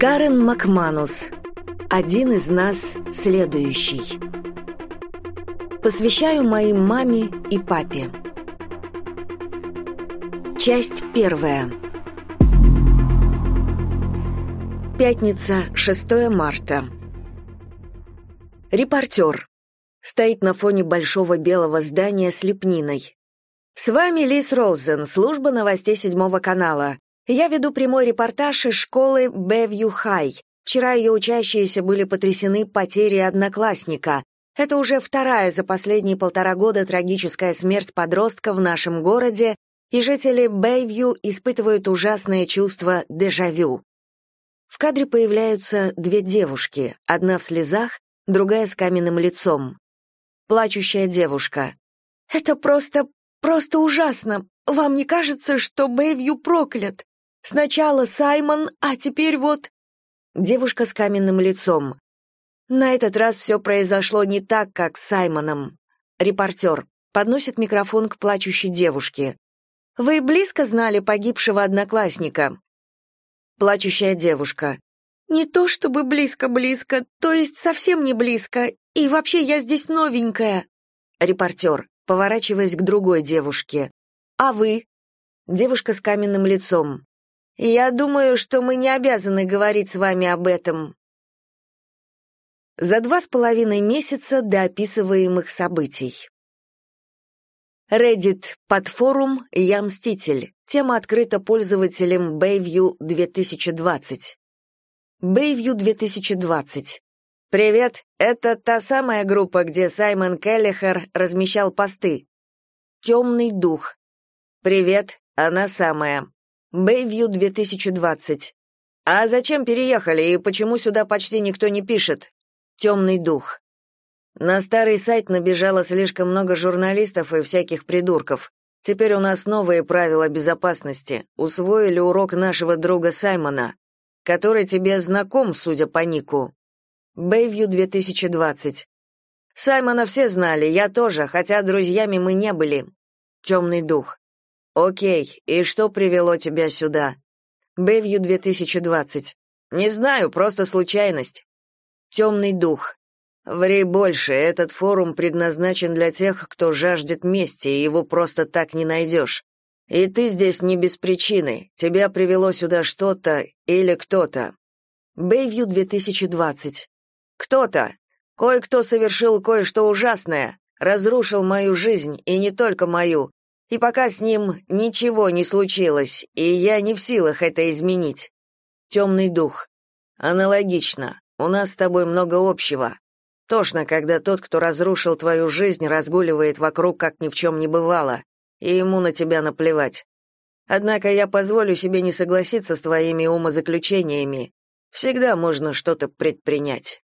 Карен Макманус. Один из нас следующий. Посвящаю моим маме и папе. Часть первая. Пятница, 6 марта. Репортер. Стоит на фоне большого белого здания с лепниной. С вами Лиз Роузен, служба новостей седьмого канала. Я веду прямой репортаж из школы Бэвью Хай. Вчера ее учащиеся были потрясены потерей одноклассника. Это уже вторая за последние полтора года трагическая смерть подростка в нашем городе, и жители Бэйвью испытывают ужасное чувство дежавю. В кадре появляются две девушки, одна в слезах, другая с каменным лицом. Плачущая девушка. «Это просто, просто ужасно. Вам не кажется, что Бэйвью проклят? Сначала Саймон, а теперь вот...» Девушка с каменным лицом. На этот раз все произошло не так, как с Саймоном. Репортер подносит микрофон к плачущей девушке. «Вы близко знали погибшего одноклассника?» Плачущая девушка. «Не то чтобы близко-близко, то есть совсем не близко, и вообще я здесь новенькая». Репортер, поворачиваясь к другой девушке. «А вы?» Девушка с каменным лицом. Я думаю, что мы не обязаны говорить с вами об этом. За два с половиной месяца до описываемых событий. Reddit под форум «Я мститель». Тема открыта пользователям Bayview 2020. Bayview 2020. Привет, это та самая группа, где Саймон Келлихер размещал посты. Темный дух. Привет, она самая. Бэйвью 2020. А зачем переехали и почему сюда почти никто не пишет? Темный дух. На старый сайт набежало слишком много журналистов и всяких придурков. Теперь у нас новые правила безопасности. Усвоили урок нашего друга Саймона, который тебе знаком, судя по нику. Бэйвью 2020. Саймона все знали, я тоже, хотя друзьями мы не были. Темный дух. Окей, и что привело тебя сюда? Бэвью 2020. Не знаю, просто случайность. Темный дух. Ври больше, этот форум предназначен для тех, кто жаждет мести, и его просто так не найдешь. И ты здесь не без причины. Тебя привело сюда что-то или кто-то. Бэйвью 2020. Кто-то. Кое-кто совершил кое-что ужасное, разрушил мою жизнь, и не только мою, и пока с ним ничего не случилось, и я не в силах это изменить. Темный дух. Аналогично. У нас с тобой много общего. Тошно, когда тот, кто разрушил твою жизнь, разгуливает вокруг, как ни в чем не бывало, и ему на тебя наплевать. Однако я позволю себе не согласиться с твоими умозаключениями. Всегда можно что-то предпринять.